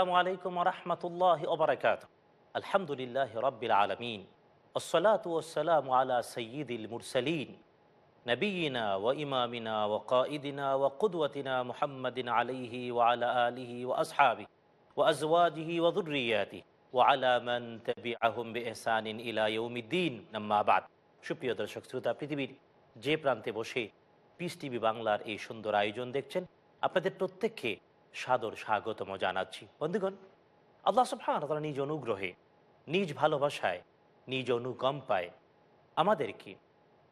আসসালামু আলাইকুম রহমতুল্লাহ ওবরাকাত আলহামদুলিল্লাহ রব্বিল আলমিন। ওসলাত আলা সঈদুল মুরসলিন। নবীনা ও ইমামিনা ও কাঈদিনা ও কুদওয়াতিনা মুহাম্মদিন আলাইহি ও আলা আলিহি ও আসহাবি ও আজওয়াজিহি ও দুর্রিয়াতি ও আলা মান তাবিআহুম বিইহসানিন ইলা ইয়াউমিদ্দিন। সুপ্রিয় দর্শক শ্রোতা, পৃথিবীর যে প্রান্তে বসে পিস টিভি বাংলার এই সুন্দর আয়োজন দেখছেন, আপনাদের প্রত্যেককে সাদর স্বাগতম জানাচ্ছি। বন্ধুগণ, আল্লাহ সুবহান তারা নিজ অনুগ্রহে, নিজ ভালোবাসায়, নিজ অনুকম্পায় আমাদেরকে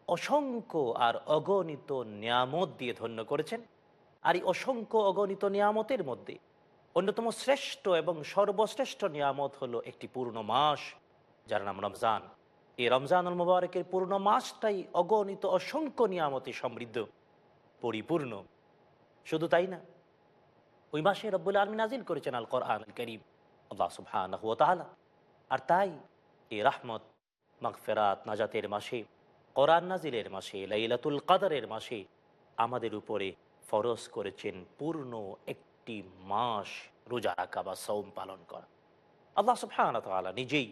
অসংখ্য আর অগণিত নিয়ামত দিয়ে ধন্য করেছেন। আর এই অসংখ্য অগণিত নিয়ামতের মধ্যে অন্যতম শ্রেষ্ঠ এবং সর্বশ্রেষ্ঠ নিয়ামত হলো একটি পূর্ণ মাস, যার নাম রমজান। এই রমজানুল মুবারকের পূর্ণ মাসটাই অগণিত অসংখ্য নিয়ামতে সমৃদ্ধ, পরিপূর্ণ। শুধু তাই না ওই মাসে রব্বুল আলমী নাজিল করেছেন আল কোরআন করিম আল্লাহ সুবহান আর তাই এই রাহমত, মাগফেরাত নাজাতের মাসে, কোরআন নাজিলের মাসে, লাইলাতুল কাদারের মাসে আমাদের উপরে ফরজ করেছেন পূর্ণ একটি মাস রোজা রাখা বা সৌম পালন করা। আল্লাহ সুবহান তালা নিজেই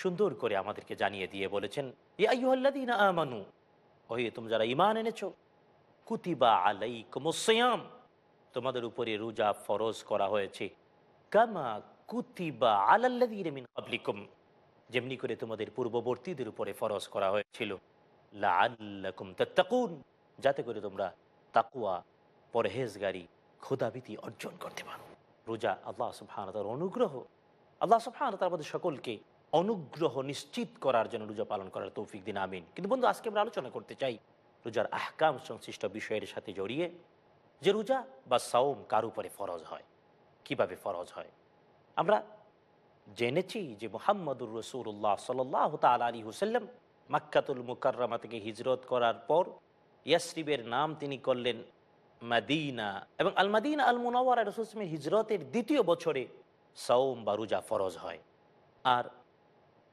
সুন্দর করে আমাদেরকে জানিয়ে দিয়ে বলেছেন ইয়াইহ্লাদিন আমানু, ওহে তুমি যারা ইমান এনেছো, কুতিবা আলাই কুমুসয়াম তোমাদের উপরে রোজা ফরজ করা হয়েছে। কামা কুতিবা আলাল্লাদিন কাবলিকুম যেমনি করে তোমাদের পূর্ববর্তীদের উপরে ফরজ করা হয়েছিল। যাতে করে তোমরা তাকুয়া পরহেজগারি ক্ষুদাবিতি অর্জন করতে পারো। রোজা আল্লাহ সুবহানতার অনুগ্রহ। আল্লাহ সুবহান তার আমাদের সকলকে অনুগ্রহ নিশ্চিত করার জন্য রোজা পালন করার তৌফিক দিন, আমিন। কিন্তু বন্ধু, আজকে আমরা আলোচনা করতে চাই রোজার আহকাম সংশ্লিষ্ট বিষয়ের সাথে জড়িয়ে। যে রোজা বা সাওম কার উপরে ফরজ হয়? কীভাবে ফরজ হয়? আমরা জেনেছি যে মোহাম্মদুর রসুল্লাহ সাল্লাহ তাল আলী হুসাল্লাম মাক্কাতুল মুকাররমা থেকে হিজরত করার পর ইয়াসরিবের নাম তিনি করলেন মাদিনা এবং আল মাদিনা আল মুনাওয়ার রসুসমের হিজরতের দ্বিতীয় বছরে সাওম বা রোজা ফরজ হয়। আর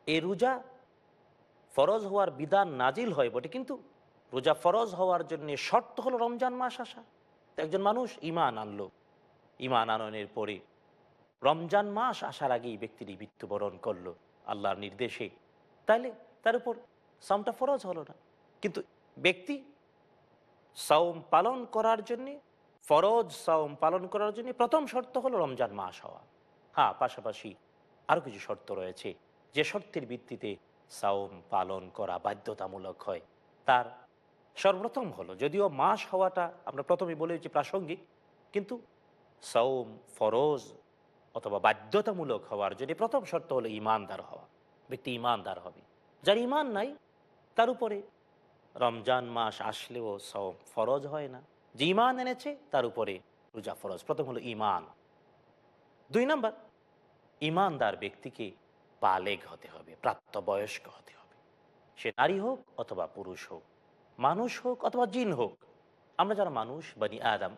এ রোজা ফরজ হওয়ার বিধান নাজিল হয় বটে, কিন্তু রোজা ফরজ হওয়ার জন্য শর্ত হলো রমজান মাস আসা। একজন মানুষ ইমান আনলো। ইমান আননের পরে রমজান মাস আসার আগেই ব্যক্তিটি মৃত্যুবরণ করল আল্লাহর নির্দেশে। তাইলে তার উপর সামটা ফরজ হলো না। কিন্তু ব্যক্তি সাওম পালন করার জন্যে, ফরজ সাওম পালন করার জন্য প্রথম শর্ত হলো রমজান মাস হওয়া। হ্যাঁ পাশাপাশি আরও কিছু শর্ত রয়েছে। যে শর্তের ভিত্তিতে সাওম পালন করা বাধ্যতামূলক হয়, তার সর্বপ্রথম হলো, যদিও মাস হওয়াটা আমরা প্রথমে বলেছি প্রাসঙ্গিক, কিন্তু সৌম ফরজ অথবা বাধ্যতামূলক হওয়ার জন্য প্রথম শর্ত হলো ইমানদার হওয়া, ব্যক্তি ইমানদার হবে। যার ইমান নাই, তার উপরে রমজান মাস আসলেও সৌম ফরজ হয় না। যে ইমান এনেছে, তার উপরে রোজা ফরজ। প্রথম হলো ইমান দুই নম্বর ইমানদার ব্যক্তিকে বালেগ হতে হবে, প্রাপ্তবয়স্ক হতে হবে। সে নারী হোক অথবা পুরুষ হোক। মানুষ হোক অথবা জিন হোক, আমরা যারা মানুষ, বানি আদাম,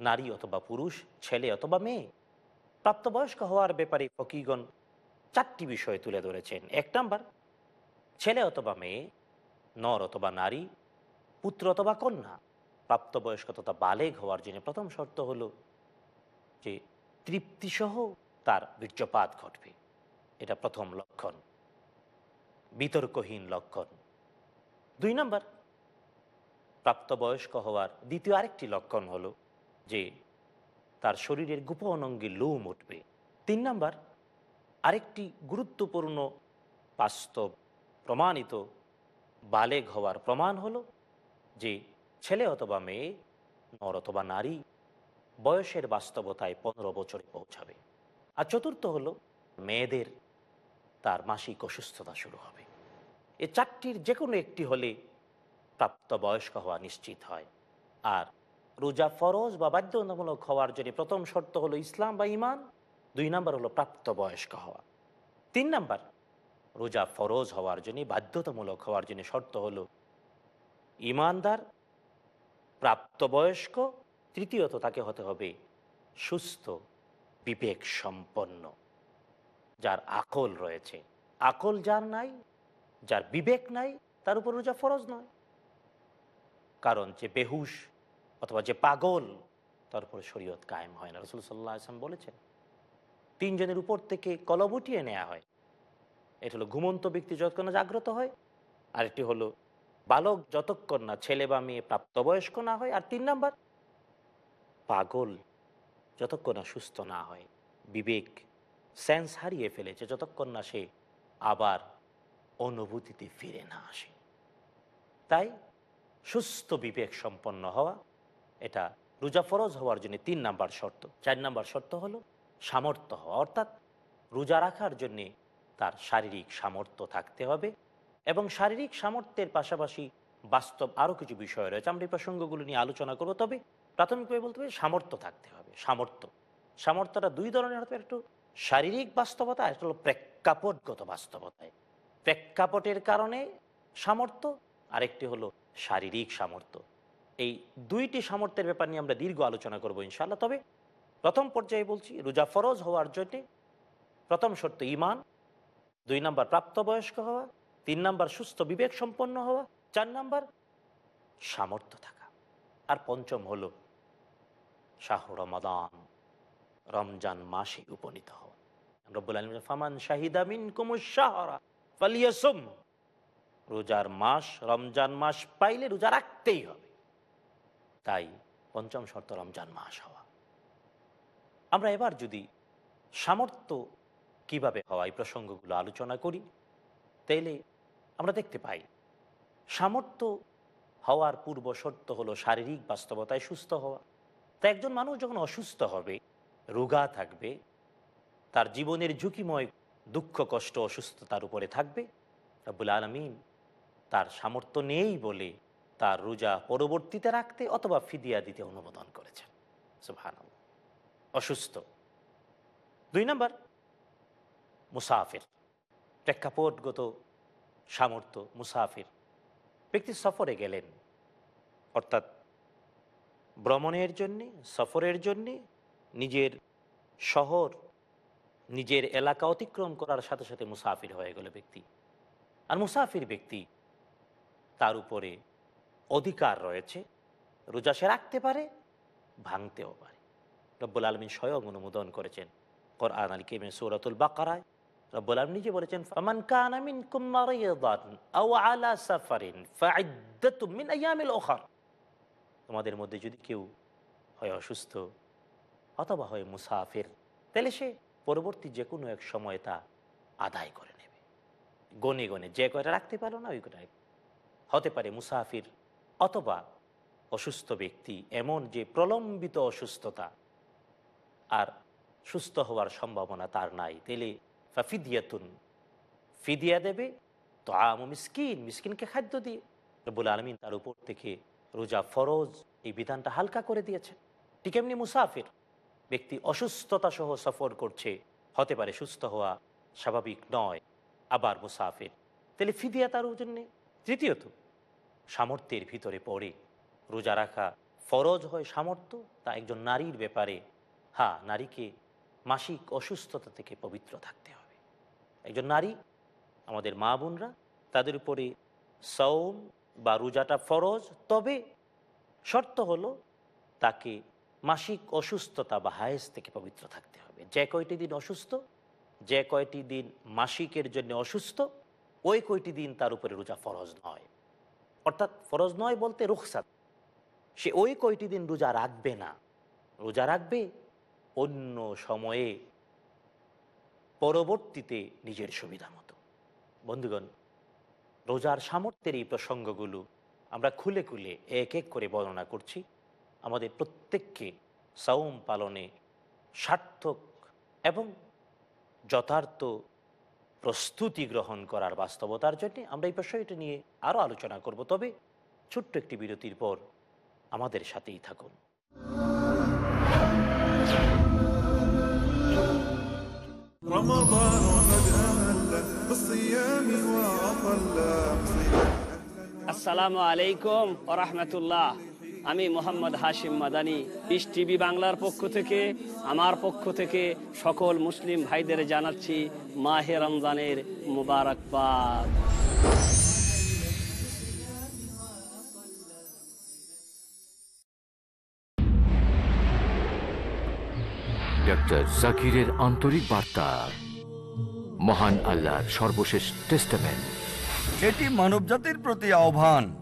নারী অথবা পুরুষ, ছেলে অথবা মেয়ে, প্রাপ্তবয়স্ক হওয়ার ব্যাপারে ফকিগণ চারটি বিষয় তুলে ধরেছেন। এক নাম্বার, ছেলে অথবা মেয়ে, নর অথবা নারী, পুত্র অথবা কন্যা, প্রাপ্তবয়স্ক তথা বালেগ হওয়ার জন্য প্রথম শর্ত হলো যে তৃপ্তিসহ তার বীর্যপাত ঘটবে। এটা প্রথম লক্ষণ, বিতর্কহীন লক্ষণ। দুই নম্বর প্রাপ্তবয়স্ক হওয়ার দ্বিতীয় আরেকটি লক্ষণ হলো যে তার শরীরের গোপন অঙ্গে লোম উঠবে। তিন নাম্বার, আরেকটি গুরুত্বপূর্ণ বাস্তব প্রমাণিত বালেগ হওয়ার প্রমাণ হলো যে ছেলে অথবা মেয়ে, নর অথবা নারী বয়সের বাস্তবতায় পনেরো বছরে পৌঁছাবে। আর চতুর্থ হলো মেয়েদের তার মাসিক অসুস্থতা শুরু হবে। এ চারটির যে কোনো একটি হলে প্রাপ্তবয়স্ক হওয়া নিশ্চিত হয়। আর রোজা ফরজ বা বাধ্যতামূলক হওয়ার জন্য প্রথম শর্ত হলো ইসলাম বা ইমান দুই নম্বর হলো প্রাপ্তবয়স্ক হওয়া। তিন নাম্বার, রোজা ফরজ হওয়ার জন্য, বাধ্যতামূলক হওয়ার জন্য শর্ত হলো ইমানদার প্রাপ্তবয়স্ক, তৃতীয়ত তাকে হতে হবে সুস্থ বিবেক সম্পন্ন যার আকল রয়েছে। আকল যার নাই, যার বিবেক নাই, তার উপর রোজা ফরজ নয়। কারণ যে বেহুশ অথবা যে পাগল, তার উপর শরীয়ত কায়েম হয় না। রসুল সাল্লাহ আসলাম বলেছেন, তিনজনের উপর থেকে কলব উঠিয়ে নেওয়া হয়। এটা হলো ঘুমন্ত ব্যক্তি যতক্ষণ না জাগ্রত হয়, আর এটি হলো বালক যতক্ষণ না ছেলে বা মেয়ে প্রাপ্তবয়স্ক না হয়। আর তিন নাম্বার, পাগল যতক্ষণ না সুস্থ না হয়, বিবেক সেন্স হারিয়ে ফেলেছে, যতক্ষণ না সে আবার অনুভূতিতে ফিরে না আসে। তাই সুস্থ বিবেক সম্পন্ন হওয়া, এটা রোজা ফরজ হওয়ার জন্য তিন নাম্বার শর্ত। চার নাম্বার শর্ত হলো সামর্থ্য হওয়া, অর্থাৎ রোজা রাখার জন্যে তার শারীরিক সামর্থ্য থাকতে হবে এবং শারীরিক সামর্থ্যের পাশাপাশি বাস্তব আরও কিছু বিষয় রয়েছে। আমরা এই প্রসঙ্গগুলো নিয়ে আলোচনা করব, তবে প্রাথমিকভাবে বলতে হবে সামর্থ্য থাকতে হবে, সামর্থ্য। সামর্থ্যটা দুই ধরনের হতে একটু শারীরিক বাস্তবতা, একটা হলো প্রেক্ষাপটগত বাস্তবতায়। প্রেক্ষাপটের কারণে সামর্থ্য, আরেকটি হলো শারীরিক সামর্থ্য। এই দুইটি সামর্থ্যের ব্যাপার নিয়ে আমরা দীর্ঘ আলোচনা করব ইনশাল্লাহ তবে প্রথম পর্যায়ে বলছি, রোজা ফরজ হওয়ার জন্যে প্রথম শর্ত ইমান দুই নাম্বার প্রাপ্তবয়স্ক হওয়া, তিন নাম্বার সুস্থ বিবেক সম্পন্ন হওয়া, চার নাম্বার সামর্থ্য থাকা। আর পঞ্চম হল শাহ রমাদান, রমজান মাসে উপনীত হওয়া। রব্বুল আলম ফামান শাহিদামিন কুমুসাহরা ফালিয়াসুম। রোজার মাস, রমজান মাস পাইলে রোজা রাখতেই হবে। তাই পঞ্চম শর্ত রমজান মাস হওয়া। আমরা এবার যদি সামর্থ্য কীভাবে হওয়া এই প্রসঙ্গগুলো আলোচনা করি, তাইলে আমরা দেখতে পাই, সামর্থ্য হওয়ার পূর্ব শর্ত হলো শারীরিক বাস্তবতায় সুস্থ হওয়া। তা একজন মানুষ যখন অসুস্থ হবে, রোগা থাকবে, তার জীবনের ঝুঁকিময় দুঃখ, কষ্ট, অসুস্থতার উপরে থাকবে, রব্বুল আলমিন তার সামর্থ্য নেই বলে তার রোজা পরবর্তীতে রাখতে অথবা ফিদিয়া দিতে অনুমোদন করেছেন সুভান অসুস্থ। দুই নম্বর, মুসাফির। প্রেক্ষাপটগত সামর্থ্য, মুসাফির। ব্যক্তি সফরে গেলেন। অর্থাৎ ভ্রমণের জন্যে, সফরের জন্যে নিজের শহর, নিজের এলাকা অতিক্রম করার সাথে সাথে মুসাফির হয়ে গেল ব্যক্তি। আর মুসাফির ব্যক্তি তার উপরে অধিকার রয়েছে। রোজা সে রাখতে পারে, ভাঙতেও পারে। রব্বুল আলমিন স্বয়ং অনুমোদন করেছেন কোরআন আল কেমে সৌরাতুল বাকারায়। রব্বুল আলম নিজে বলেছেন, ফামান কানা মিনকুম মারিয়াদান আও আলা সাফারিন ফাইদ্দাতুম মিন আইয়ামিল তোমাদের মধ্যে যদি কেউ হয় অসুস্থ অথবা হয় মুসাফির, তাহলে সে পরবর্তী যে কোনো এক সময় তা আদায় করে নেবে। গনে গনে যে কয়টা রাখতে পারো না, ওই কয়টা হতে পারে মুসাফির অথবা অসুস্থ ব্যক্তি, এমন যে প্রলম্বিত অসুস্থতা আর সুস্থ হওয়ার সম্ভাবনা তার নাই। তেলে ফিদিয়াতুন ফিদিয়া দেবে তো আম মিসকিন, মিসকিনকে খাদ্য দিয়ে। রব্বুল আলমিন তার উপর থেকে রোজা, ফরজ এই বিধানটা হালকা করে দিয়েছে ঠিক এমনি মুসাফির ব্যক্তি অসুস্থতা সহ সফর করছে, হতে পারে সুস্থ হওয়া স্বাভাবিক নয়, আবার মুসাফির। তাহলে ফিদিয়া তার জন্যে। তৃতীয়ত সামর্থ্যের ভিতরে পড়ে। রোজা রাখা ফরজ হয় সামর্থ্য, তা একজন নারীর ব্যাপারে। হ্যাঁ নারীকে মাসিক অসুস্থতা থেকে পবিত্র থাকতে হবে। একজন নারী, আমাদের মা বোনরা, তাদের উপরে সৌম বা রোজাটা ফরজ, তবে শর্ত হলো তাকে মাসিক অসুস্থতা বা হায়েস থেকে পবিত্র থাকতে হবে। যে কয়টি দিন অসুস্থ, যে কয়টি দিন মাসিকের জন্য অসুস্থ, ওই কয়টি দিন তার উপরে রোজা ফরজ নয়। অর্থাৎ ফরজ নয় বলতে রুখসাত। সে ওই কয়টি দিন রোজা রাখবে না। রোজা রাখবে অন্য সময়ে, পরবর্তীতে নিজের সুবিধা মতো। বন্ধুগণ, রোজার সামর্থ্যের এই প্রসঙ্গগুলো আমরা খুলে খুলে এক এক করে বর্ণনা করছি। আমাদের প্রত্যেককে সাউম পালনে সার্থক এবং যথার্থ প্রস্তুতি গ্রহণ করার বাস্তবতার জন্য আমরা এই বিষয়টি নিয়ে আরও আলোচনা করব। তবে ছোট্ট একটি বিরতির পর আমাদের সাথেই থাকুন। আসসালামু আলাইকুম রহমতুল্লাহ। আমি মোহাম্মদ হাশিম মাদানি পিস টিভি বাংলার পক্ষ থেকে আমার পক্ষ থেকে সকল মুসলিম ভাইদের জানাচ্ছি মাহে রমজানের মুবারকবাদ। ডক্টর জাকিরের আন্তরিক বার্তা। মহান আল্লাহর সর্বশেষ টেস্টামেন্ট। এটি মানবজাতির প্রতি আহ্বান।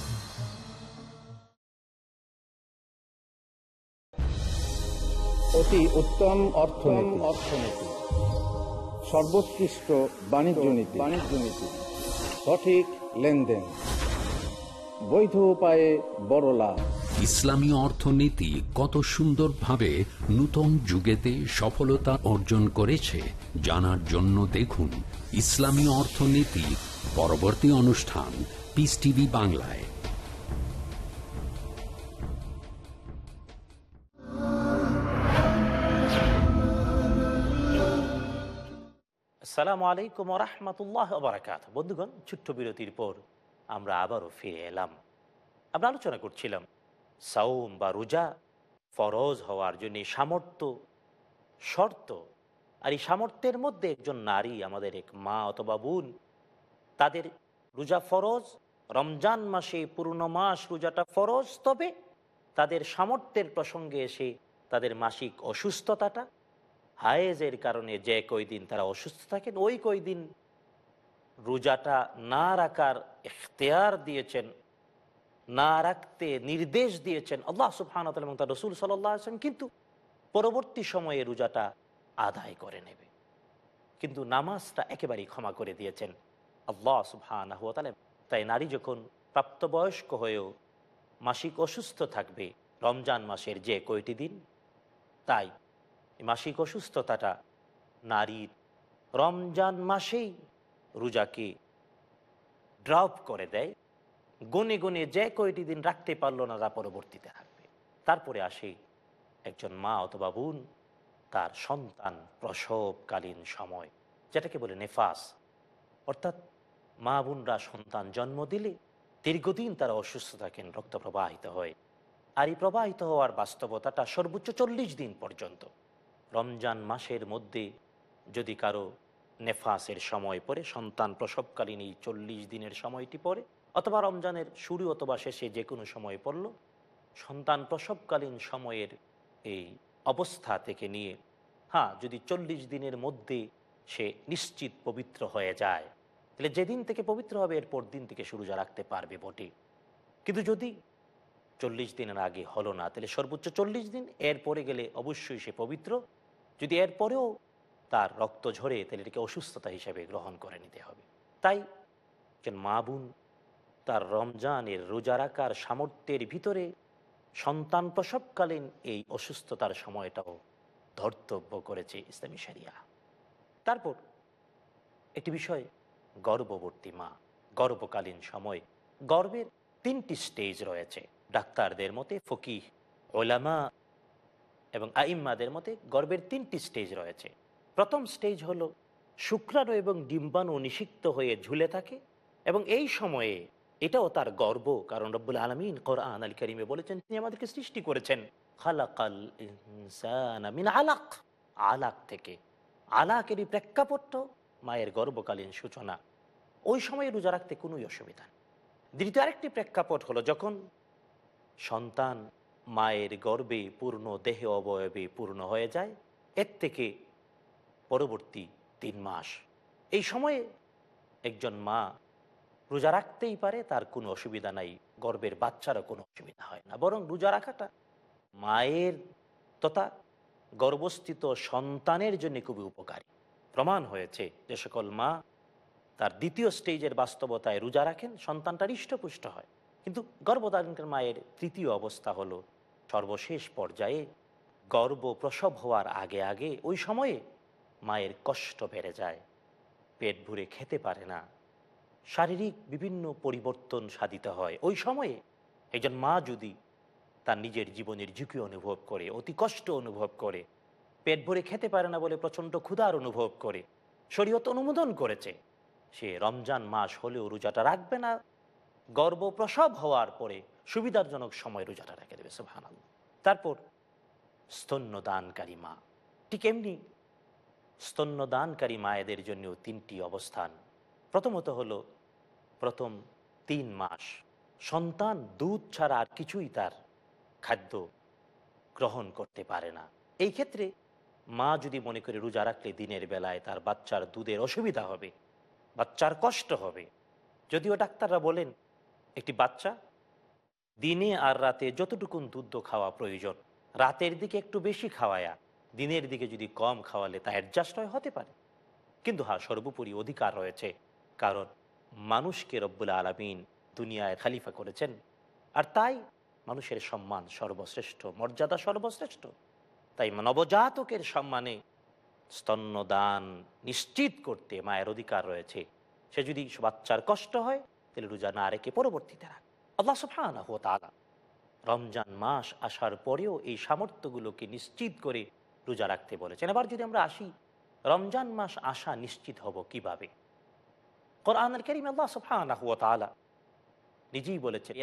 অতি উত্তম অর্থনীতি। অর্থনীতি। সর্বোৎকৃষ্ট বাণিজ্য নীতি। বাণিজ্য নীতি। সঠিক লেনদেন। বৈধ উপায়ে বড় লাভ। ইসলামী অর্থনীতি কত সুন্দরভাবে নূতন যুগেতে সফলতা অর্জন করেছে জানার জন্য দেখুন ইসলামী অর্থনীতি পরবর্তী অনুষ্ঠান পিস টিভি বাংলায়। আসসালামু আলাইকুম রহমতুল্লাহ বারাকাত বন্ধুগণ, ছোট্ট বিরতির পর আমরা আবারও ফিরে এলাম। আমরা আলোচনা করছিলাম সাউম বা রোজা ফরজ হওয়ার জন্য সামর্থ্য, শর্ত, আর এই সামর্থ্যের মধ্যে একজন নারী, আমাদের এক মা অথবা বোন, তাদের রোজা ফরজ, রমজান মাসে পূর্ণ মাস রোজাটা ফরজ, তবে তাদের সামর্থ্যের প্রসঙ্গে এসে তাদের মাসিক অসুস্থতাটা হায়েজের কারণে যে কয়দিন তারা অসুস্থ থাকেন, ওই কয়দিন রোজাটা না রাখার এখতেয়ার দিয়েছেন, না রাখতে নির্দেশ দিয়েছেন আল্লাহ সুবহান এবং তার রসুল সাল্লাম। কিন্তু পরবর্তী সময়ে রোজাটা আদায় করে নেবে। কিন্তু নামাজটা একেবারেই ক্ষমা করে দিয়েছেন আল্লাহ সুবহান তাই নারী যখন প্রাপ্তবয়স্ক হয়েও মাসিক অসুস্থ থাকবে, রমজান মাসের যে কয়টি দিন, তাই মাসিক অসুস্থতাটা, নারীর রমজান মাসেই রোজাকে ড্রপ করে দেয়। গুনে গুনে যে কয়টি দিন রাখতে পারল না তা পরবর্তীতে রাখবে তারপরে আসে একজন মা অথবা বোন, তার সন্তান প্রসবকালীন সময়, যেটাকে বলে নেফাস। অর্থাৎ মা বোনরা সন্তান জন্ম দিলে দীর্ঘদিন তারা অসুস্থ থাকেন রক্ত প্রবাহিত হয়। আর এই প্রবাহিত হওয়ার বাস্তবতাটা সর্বোচ্চ চল্লিশ দিন পর্যন্ত রমজান মাসের মধ্যে যদি কারও নেফাসের সময় পরে সন্তান প্রসবকালীন এই চল্লিশ দিনের সময়টি পরে অথবা রমজানের শুরু অথবা শেষে যে কোনো সময় পড়ল, সন্তান প্রসবকালীন সময়ের এই অবস্থা থেকে নিয়ে হ্যাঁ যদি চল্লিশ দিনের মধ্যে সে নিশ্চিত পবিত্র হয়ে যায়, তাহলে যেদিন থেকে পবিত্র হবে, এরপর দিন থেকে শুরু যা রাখতে পারবে বটে। কিন্তু যদি চল্লিশ দিনের আগে হলো না, তাহলে সর্বোচ্চ চল্লিশ দিন, এরপরে গেলে অবশ্যই সে পবিত্র। যদি এরপরেও তার রক্ত ঝরে, তাহলে এটাকে অসুস্থতা হিসেবে গ্রহণ করে নিতে হবে। তাই একজন মা বোন তার রমজানের রোজা রাখার সামর্থ্যের ভিতরে সন্তান প্রসবকালীন এই অসুস্থতার সময়টাও ধর্তব্য করেছে ইসলামী শরিয়া। তারপর একটি বিষয় গর্ভবর্তী মা, গর্ভকালীন সময় গর্বের তিনটি স্টেজ রয়েছে। ডাক্তারদের মতে ফকিহ, ওলামা এবং আইম্মাদের মতে গর্বের তিনটি স্টেজ রয়েছে। প্রথম স্টেজ হলো, শুক্রাণু এবং ডিম্বাণু নিষিক্ত হয়ে ঝুলে থাকে এবং এই সময়ে এটাও তার গর্ব, কারণ রব্বুল আলমিন কোরআন আল করিমে বলেছেন, তিনি আমাদেরকে সৃষ্টি করেছেন আলাক। আলাক থেকে আলাকেরই প্রেক্ষাপট্য মায়ের গর্বকালীন সূচনা। ওই সময়ে রোজা রাখতে কোনোই অসুবিধা নেই। দ্বিতীয় আরেকটি প্রেক্ষাপট হলো, যখন সন্তান মায়ের গর্ভে পূর্ণ দেহে অবয়বে পূর্ণ হয়ে যায়, এর থেকে পরবর্তী তিন মাস। এই সময়ে একজন মা রোজা রাখতেই পারে, তার কোনো অসুবিধা নাই, গর্বের বাচ্চারও কোনো অসুবিধা হয় না। বরং রোজা রাখাটা মায়ের তথা গর্ভস্থিত সন্তানের জন্য খুবই উপকারী। প্রমাণ হয়েছে যে সকল মা তার দ্বিতীয় স্টেজের বাস্তবতায় রোজা রাখেন, সন্তানটা হৃষ্টপুষ্ট হয়। কিন্তু গর্ভধারণের মায়ের তৃতীয় অবস্থা হলো সর্বশেষ পর্যায়ে গর্ভ প্রসব হওয়ার আগে আগে ওই সময়ে মায়ের কষ্ট বেড়ে যায়, পেট ভরে খেতে পারে না, শারীরিক বিভিন্ন পরিবর্তন সাধিত হয়। ওই সময়ে একজন মা যদি তার নিজের জীবনের ঝুঁকি অনুভব করে, অতি কষ্ট অনুভব করে, পেট ভরে খেতে পারে না বলে প্রচণ্ড ক্ষুধার অনুভব করে, শরীয়ত অনুমোদন করেছে, সে রমজান মাস হলেও রোজাটা রাখবে না গর্ভ প্রসব হওয়ার পরে সুবিধাজনক সময় রোজাটা রেখে দেবে সুবহানাল তারপর স্তন্যদানকারী মা। ঠিক এমনি স্তন্যদানকারী মায়েদের জন্য তিনটি অবস্থান। প্রথমত হলো প্রথম তিন মাস সন্তান দুধ ছাড়া আর কিছুই তার খাদ্য গ্রহণ করতে পারে না। এই ক্ষেত্রে মা যদি মনে করে রোজা রাখলে দিনের বেলায় তার বাচ্চার দুধের অসুবিধা হবে, বাচ্চার কষ্ট হবে, যদিও ডাক্তাররা বলেন একটি বাচ্চা, দিনে আর রাতে যতটুকুন দুধ খাওয়া প্রয়োজন, রাতের দিকে একটু বেশি খাওয়ায়া, দিনের দিকে যদি কম খাওয়ালে তা অ্যাডজাস্ট হয়, হতে পারে। কিন্তু হ্যাঁ সর্বোপরি অধিকার রয়েছে, কারণ মানুষকে রব্বুল আলমিন দুনিয়ায় খালিফা করেছেন। আর তাই মানুষের সম্মান সর্বশ্রেষ্ঠ, মর্যাদা সর্বশ্রেষ্ঠ। তাই নবজাতকের সম্মানে স্তন্যদান নিশ্চিত করতে মায়ের অধিকার রয়েছে। সে যদি বাচ্চার কষ্ট হয় তাহলে রোজা না রেখে পরবর্তীতে রাখ। আল্লাহ সুফানা রমজান মাস আসার পরেও এই সামর্থ্যগুলোকে নিশ্চিত করে রোজা রাখতে বলেছেন। এবার যদি আমরা আসি, রমজান মাস আসা নিশ্চিত হব কীভাবে? কোরআনের আল্লাহ নিজেই বলেছেন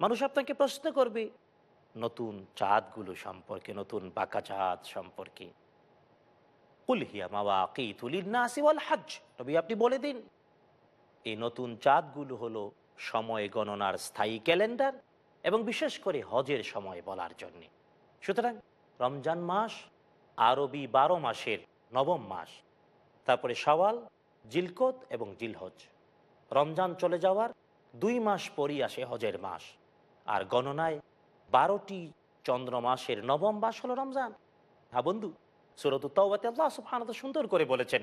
মানুষ আপনাকে প্রশ্ন করবে, নতুন চাঁদগুলো সম্পর্কে, নতুন বাঁকা চাঁদ সম্পর্কে? হজ তবে আপনি বলে দিন এই নতুন চাঁদগুলো হলো সময় গণনার স্থায়ী ক্যালেন্ডার এবং বিশেষ করে হজের সময় বলার জন্যে। সুতরাং রমজান মাস, আরবি বারো মাসের নবম মাস, তারপরে সওয়াল জিলকত এবং জিলহজ। রমজান চলে যাওয়ার দুই মাস পরই আসে হজের মাস, আর গণনায় বারোটি চন্দ্র মাসের নবম মাস হলো রমজান। হ্যাঁ বন্ধু সুরত তাওবাতে আল্লাহ সুন্দর করে বলেছেন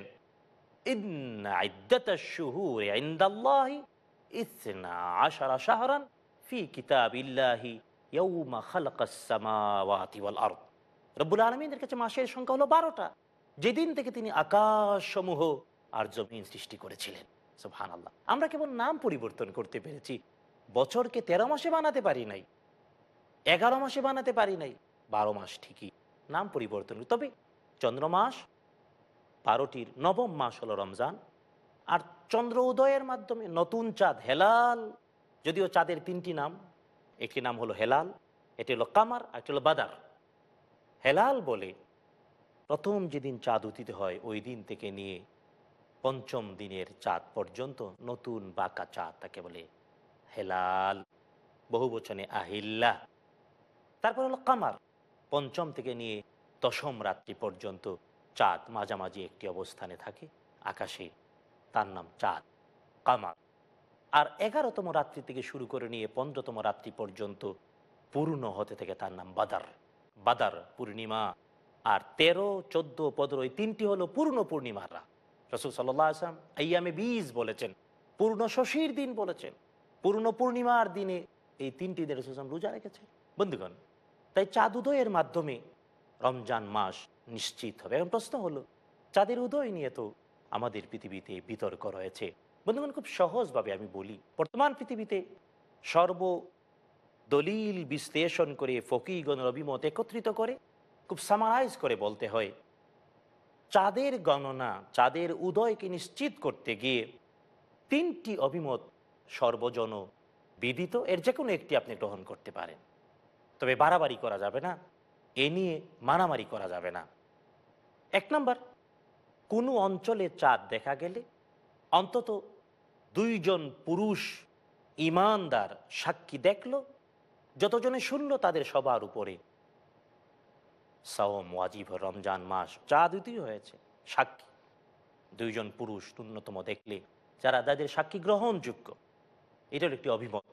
মাসের সংখ্যা হলো বারোটা। যেদিন থেকে তিনি আকাশ সমূহ আর জমিন সৃষ্টি করেছিলেন। সুবহানাল্লাহ। আমরা কেবল নাম পরিবর্তন করতে পেরেছি। বছরকে তেরো মাসে বানাতে পারি নাই। এগারো মাসে বানাতে পারি নাই। বারো মাস ঠিকই নাম পরিবর্তন তবে চন্দ্রমাস বারোটির নবম মাস হলো রমজান। আর চন্দ্র উদয়ের মাধ্যমে নতুন চাঁদ হেলাল, যদিও চাঁদের তিনটি নাম, একটি নাম হলো হেলাল, এটি হলো কামার আর একটি হলো বাদার। হেলাল বলে প্রথম যেদিন চাঁদ উদিত হয়, ওই দিন থেকে নিয়ে পঞ্চম দিনের চাঁদ পর্যন্ত নতুন বাঁকা চাঁদ তাকে বলে হেলাল। বহু বচনে আহিল্লা। তারপর হলো কামার, পঞ্চম থেকে নিয়ে দশম রাত্রি পর্যন্ত চাঁদ মাঝামাঝি একটি অবস্থানে থাকে, আকাশে তার নাম চাঁদ কামার আর এগারোতম রাত্রি থেকে শুরু করে নিয়ে পনেরোতম রাত্রি পর্যন্ত পূর্ণ হতে থেকে তার নাম বাদার। বাদার পূর্ণিমা। আর তেরো, চোদ্দ, পনেরো এই তিনটি হলো পূর্ণ পূর্ণিমারা রসুল সাল্লাহ আসলাম আইয়ামে বীজ বলেছেন, পূর্ণ শশীর দিন বলেছেন, পূর্ণ পূর্ণিমার দিনে এই তিনটি দিন রসুল রোজা রেখেছে বন্ধুগণ, তাই চাঁদ উদয়ের মাধ্যমে রমজান মাস নিশ্চিত হবে। এখন প্রশ্ন হলো চাঁদের উদয় নিয়ে তো আমাদের পৃথিবীতে বিতর্ক রয়েছে, বন্ধুগণ, খুব সহজভাবে আমি বলি, বর্তমান পৃথিবীতে সর্ব দলিল বিশ্লেষণ করে ফকিগণ অভিমত একত্রিত করে, খুব সামারাইজ করে বলতে হয় চাঁদের গণনা চাঁদের উদয়কে নিশ্চিত করতে গিয়ে তিনটি অভিমত সর্বজন বিদিত, এর যে কোনো একটি আপনি গ্রহণ করতে পারেন। তবে বাড়াবাড়ি করা যাবে না, এ নিয়ে মারামারি করা যাবে না। এক নম্বর, কোনো অঞ্চলে চাঁদ দেখা গেলে অন্তত দুইজন পুরুষ ইমানদার সাক্ষী দেখল, যতজনে শুনল তাদের সবার উপরে। সাওম, ওয়াজিব, রমজান মাস, চাঁদ দ্বিতীয় হয়েছে, সাক্ষী। দুইজন পুরুষ ন্যূনতম দেখলে যারা তাদের সাক্ষী গ্রহণযোগ্য এটার একটি অভিমত।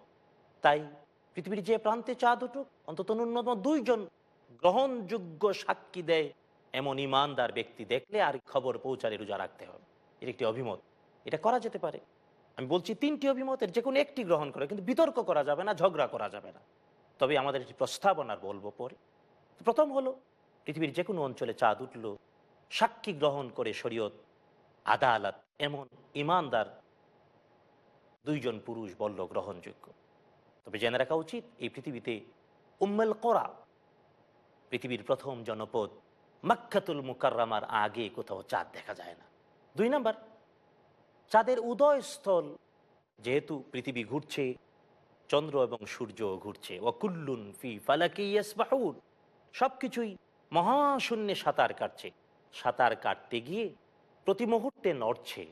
তাই পৃথিবীর যে প্রান্তে চাঁদ উঠুক, অন্তত ন্যূনতম দুইজন গ্রহণযোগ্য সাক্ষী দেয় এমন ইমানদার ব্যক্তি দেখলে আর খবর পৌঁছালে রোজা রাখতে হবে। এর একটি অভিমত। এটা করা যেতে পারে। আমি বলছি তিনটি অভিমতের যে কোনো একটি গ্রহণ করে, কিন্তু বিতর্ক করা যাবে না, ঝগড়া করা যাবে না। তবে আমাদের একটি প্রস্তাবনার বলব পরে। প্রথম হলো, পৃথিবীর যে কোনো অঞ্চলে চাঁদ উঠল, সাক্ষী গ্রহণ করে শরীয়ত, আদালত এমন ইমানদার দুইজন পুরুষ বলল গ্রহণযোগ্য। তবে জেনে রাখা উচিত, এই পৃথিবীতে উম্মেল করা, পৃথিবীর প্রথম জনপদ মাক্ষাতুল মুকাররামার আগে কোথাও চাঁদ দেখা যায় না। দুই নাম্বার, চাঁদের উদয়স্থল, যেহেতু পৃথিবী ঘুরছে, চন্দ্র এবং সূর্য ঘুরছে ওয়াকুল্লুন ফি ফালাকি ইয়াসবাহুন সব কিছুই মহাশূন্যে সাঁতার কাটছে। সাঁতার কাটতে গিয়ে প্রতি মুহূর্তে নড়ছে,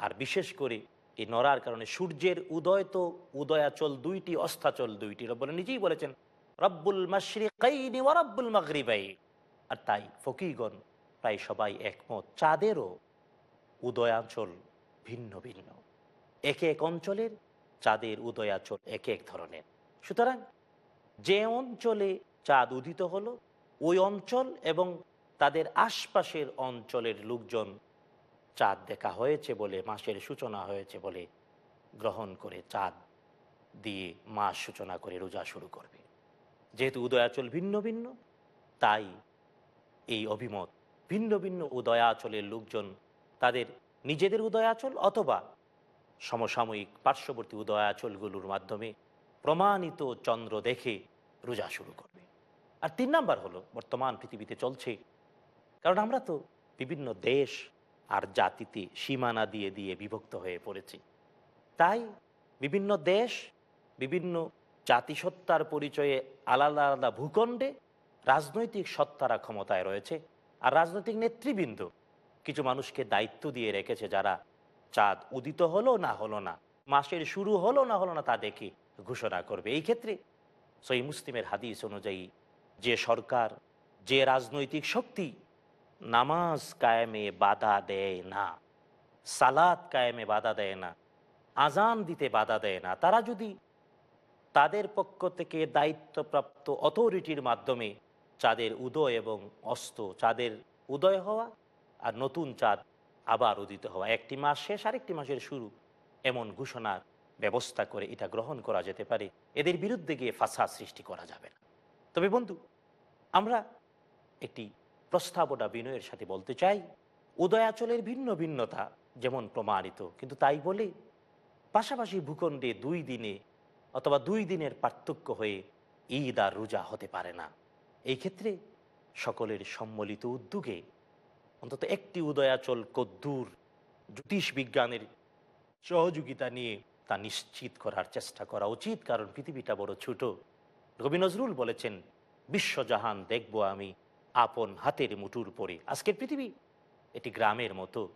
আর বিশেষ করে এই নড়ার কারণে সূর্যের উদয় তো উদয়াচল দুইটি অস্তাচল দুইটি। রব্বুল নিজেই বলেছেন, রব্বুল মাশরিকাইনি ওয়া রব্বুল মাগরিবাইন। আর তাই ফকিগণ প্রায় সবাই একমত। চাঁদেরও উদয়াঞ্চল ভিন্ন ভিন্ন। এক এক অঞ্চলের চাঁদের উদয়াচল এক এক ধরনের। সুতরাং যে অঞ্চলে চাঁদ উদিত হলো, ওই অঞ্চল এবং তাদের আশপাশের অঞ্চলের লোকজন চাঁদ দেখা হয়েছে বলে, মাসের সূচনা হয়েছে বলে গ্রহণ করে চাঁদ দিয়ে মাস সূচনা করে রোজা শুরু করবে। যেহেতু উদয়াচল ভিন্ন ভিন্ন, তাই এই অভিমত। ভিন্ন ভিন্ন উদয়াচলের লোকজন তাদের নিজেদের উদয়াচল অথবা সমসাময়িক পার্শ্ববর্তী উদয়াচলগুলোর মাধ্যমে প্রমাণিত চন্দ্র দেখে রোজা শুরু করবে। আর তিন নাম্বার হলো, বর্তমান পৃথিবীতে চলছে। কারণ আমরা তো বিভিন্ন দেশ আর জাতিতে সীমানা দিয়ে দিয়ে বিভক্ত হয়ে পড়েছি। তাই বিভিন্ন দেশ, বিভিন্ন জাতিসত্তার পরিচয়ে আলাদা আলাদা ভূখণ্ডে রাজনৈতিক সত্তারা ক্ষমতায় রয়েছে আর রাজনৈতিক নেতৃবৃন্দ কিছু মানুষকে দায়িত্ব দিয়ে রেখেছে যারা চাঁদ উদিত হলো না হলো না, মাসের শুরু হলো না হলো না তা দেখে ঘোষণা করবে। এই ক্ষেত্রে সই মুসলিমের হাদিস অনুযায়ী যে সরকার, যে রাজনৈতিক শক্তি নামাজ কায়েমে বাধা দেয় না সালাদ কায়েমে বাধা দেয় না আজান দিতে বাধা দেয় না, তারা যদি তাদের পক্ষ থেকে দায়িত্বপ্রাপ্ত অথরিটির মাধ্যমে চাঁদের উদয় এবং অস্ত চাঁদের উদয় হওয়া আর নতুন চাঁদ আবার উদিত হওয়া। একটি মাস শেষ, আরেকটি মাসের শুরু। এমন ঘোষণার ব্যবস্থা করে এটা গ্রহণ করা যেতে পারে। এদের বিরুদ্ধে গিয়ে ফাঁসা সৃষ্টি করা যাবে না। তবে বন্ধু, আমরা একটি প্রস্তাবনা বিনয়ের সাথে বলতে চাই। উদয়াচলের ভিন্ন ভিন্নতা যেমন প্রমাণিত, কিন্তু তাই বলে পাশাপাশি ভূখণ্ডে দুই দিনে অথবা দুই দিনের পার্থক্য হয়ে ঈদ আর রোজা হতে পারে না। এই ক্ষেত্রে সকলের সম্মিলিত উদ্যোগে অন্তত একটি উদয়াচল কদ্দুর জ্যোতিষ বিজ্ঞানের সহযোগিতা নিয়ে তা নিশ্চিত করার চেষ্টা করা উচিত, কারণ পৃথিবীটা বড় ছোট। রবি নজরুল বলেছেন, বিশ্বজাহান দেখব আমি আপন হাতের মুঠুর পরে আজকের পৃথিবী এটি গ্রামের মতো,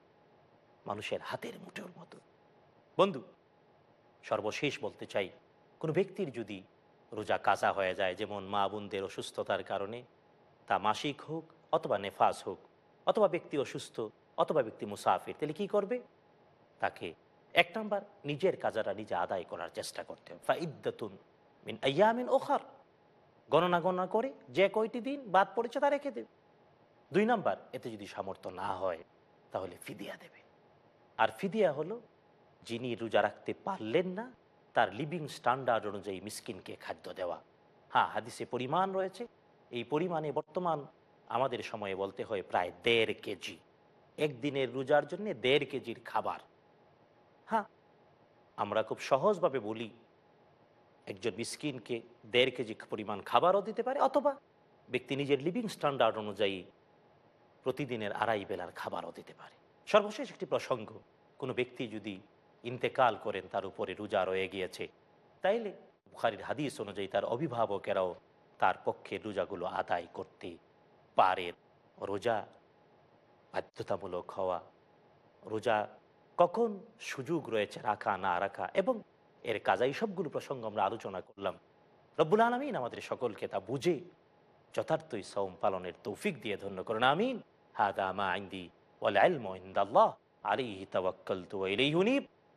মানুষের হাতের মুঠোর মতো। বন্ধু, সর্বশেষ বলতে চাই, কোনো ব্যক্তির যদি রোজা কাজা হয়ে যায়, যেমন মা বোনদের অসুস্থতার কারণে। তা মাসিক হোক অথবা নেফাস হোক, অথবা ব্যক্তি অসুস্থ, অথবা ব্যক্তি মুসাফির, তাহলে কী করবে? তাকে এক নাম্বার নিজের কাজারা নিজে আদায় করার চেষ্টা করতে হবে। ফাইদ্দাতুন মিন আয়ামিন ওখার গণনা গণনা করে যে কয়টি দিন বাদ পড়েছে তা রেখে দেবে। দুই নাম্বার, এতে যদি সামর্থ্য না হয়, তাহলে ফিদিয়া দেবে। আর ফিদিয়া হলো, যিনি রোজা রাখতে পারলেন না তার লিভিং স্ট্যান্ডার্ড অনুযায়ী মিসকিনকে খাদ্য দেওয়া। হ্যাঁ হাদিসে পরিমাণ রয়েছে। এই পরিমাণে বর্তমান আমাদের সময়ে বলতে হয় প্রায় দেড় কেজি। একদিনের রোজার জন্য দেড় কেজির খাবার। হ্যাঁ আমরা খুব সহজভাবে বলি, একজন মিসকিনকে দেড় কেজি পরিমাণ খাবারও দিতে পারে অথবা ব্যক্তি নিজের লিভিং স্ট্যান্ডার্ড অনুযায়ী প্রতিদিনের আড়াই বেলার খাবারও দিতে পারে। সর্বশেষ একটি প্রসঙ্গ, কোনো ব্যক্তি যদি ইন্তেকাল করেন, তার উপরে রোজা রয়ে গিয়েছে। তাইলে বুখারির হাদিস অনুযায়ী তার অভিভাবকেরাও তার পক্ষে রোজাগুলো আদায় করতে পারে রোজা বাধ্যতামূলক হওয়া, রোজা কখন সুযোগ রয়েছে রাখা, না রাখা এবং এর কাজাই সবগুলো প্রসঙ্গ আমরা আলোচনা করলাম। রব্বুল আলমিন আমাদের সকলকে তা বুঝে যথার্থই সৌম পালনের তৌফিক দিয়ে ধন্য করুন, আমিন। হাদা মা আইন্দি ওয়াল ইলমু ইনদাল্লাহ, আলাইহি তাওয়াক্কালতু ওয়া ইলাইহি উনীব।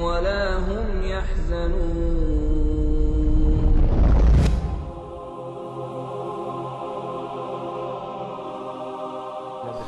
ولا هم يحزنون.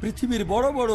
পৃথিবীর বড় বড়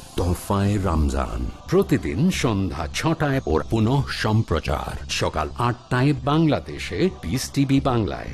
তোহফায় রমজান। প্রতিদিন সন্ধ্যা ছটায় ওর পুনঃ সম্প্রচার। সকাল আটটায় বাংলাদেশে পিস টিভি বাংলায়।